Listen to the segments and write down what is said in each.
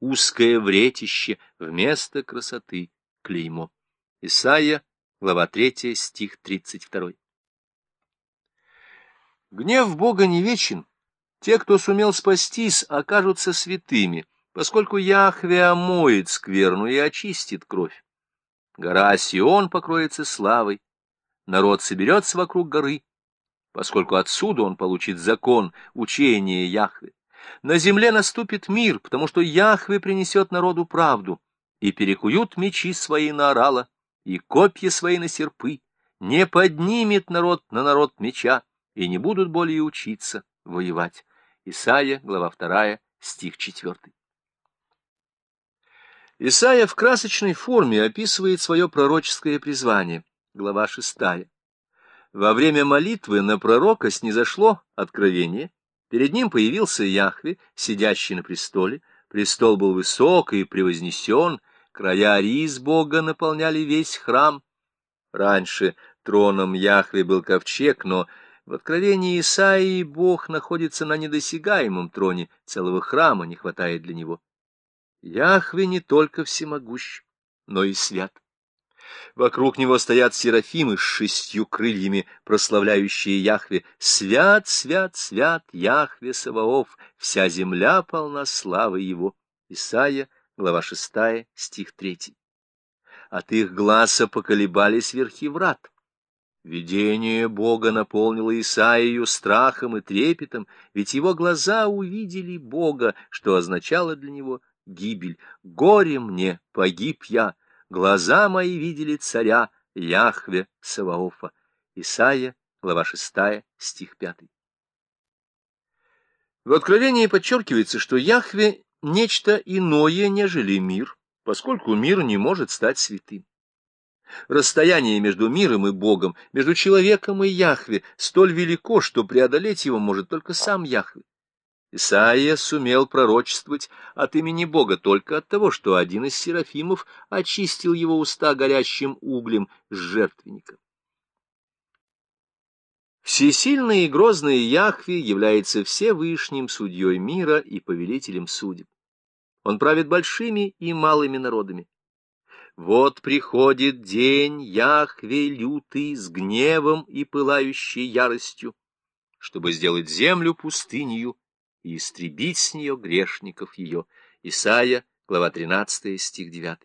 узкое вретище, вместо красоты клеймо. Исайя, глава 3, стих 32. Гнев Бога не вечен. Те, кто сумел спастись, окажутся святыми, поскольку Яхве омоет скверну и очистит кровь. Гора Сион покроется славой, народ соберется вокруг горы, поскольку отсюда он получит закон, учение Яхве. На земле наступит мир, потому что Яхве принесет народу правду, и перекуют мечи свои на орала, и копья свои на серпы, не поднимет народ на народ меча, и не будут более учиться воевать. Исайя, глава 2, стих 4. Исайя в красочной форме описывает свое пророческое призвание, глава 6. Во время молитвы на пророка снизошло откровение, перед ним появился Яхве, сидящий на престоле, престол был высок и превознесен, края риз Бога наполняли весь храм. Раньше троном Яхве был ковчег, но в откровении Исаии Бог находится на недосягаемом троне, целого храма не хватает для него. Яхве не только всемогущ, но и свят. Вокруг него стоят серафимы с шестью крыльями, прославляющие Яхве. Свят, свят, свят, Яхве Саваоф, вся земля полна славы его. Исайя, глава шестая, стих третий. От их глаза поколебались верхи врат. Видение Бога наполнило Исаию страхом и трепетом, ведь его глаза увидели Бога, что означало для него гибель. Горе мне, погиб я, глаза мои видели царя Яхве Саваофа. Исаия, глава 6, стих 5. В Откровении подчеркивается, что Яхве — нечто иное, нежели мир, поскольку мир не может стать святым. Расстояние между миром и Богом, между человеком и Яхве столь велико, что преодолеть его может только сам Яхве. Исаия сумел пророчествовать от имени Бога только от того, что один из серафимов очистил его уста горящим углем с жертвенника. Всесильный и грозный Яхве является всевышним судьей мира и повелителем судеб. Он правит большими и малыми народами. Вот приходит день Яхве лютый с гневом и пылающей яростью, чтобы сделать землю пустынью и истребить с нее грешников ее. Исайя, глава 13, стих 9.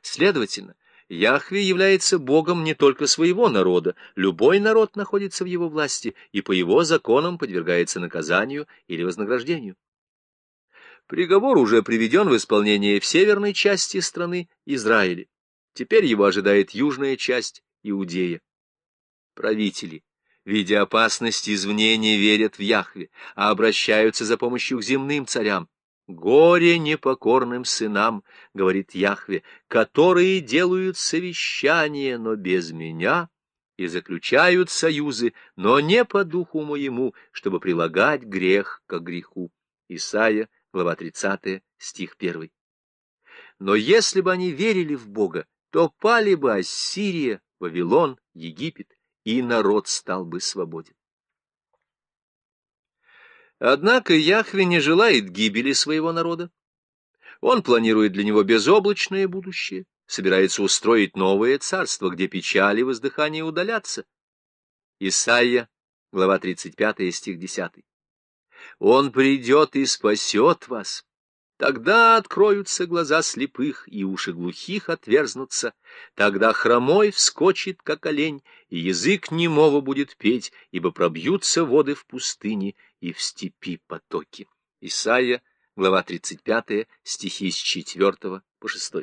Следовательно, Яхве является Богом не только своего народа, любой народ находится в его власти и по его законам подвергается наказанию или вознаграждению. Приговор уже приведен в исполнение в северной части страны Израиля. Теперь его ожидает южная часть Иудея. Правители, видя опасность извне, не верят в Яхве, а обращаются за помощью к земным царям. «Горе непокорным сынам», — говорит Яхве, — «которые делают совещания, но без меня, и заключают союзы, но не по духу моему, чтобы прилагать грех к греху». Исайя глава 30, стих 1. Но если бы они верили в Бога, то пали бы Ассирия, Вавилон, Египет, и народ стал бы свободен. Однако Яхве не желает гибели своего народа. Он планирует для него безоблачное будущее, собирается устроить новое царство, где печали и воздыхание удалятся. Исайя, глава 35, стих 10. Он придет и спасет вас. Тогда откроются глаза слепых, и уши глухих отверзнутся. Тогда хромой вскочит, как олень, и язык немого будет петь, ибо пробьются воды в пустыне и в степи потоки. Исайя, глава 35, стихи с 4 по 6.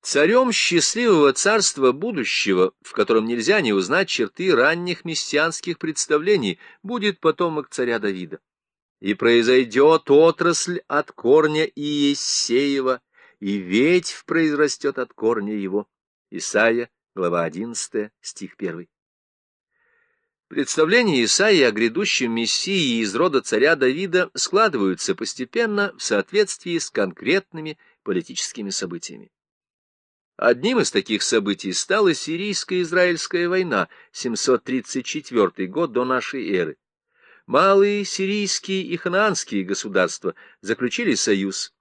Царем счастливого царства будущего, в котором нельзя не узнать черты ранних мессианских представлений, будет потомок царя Давида. И произойдет отрасль от корня Иессеева, и ветвь произрастет от корня его. Исайя, глава 11, стих 1. Представления Исаии о грядущем Мессии из рода царя Давида складываются постепенно в соответствии с конкретными политическими событиями. Одним из таких событий стала Сирийско-Израильская война, 734 год до нашей эры. Малые сирийские и ханаанские государства заключили союз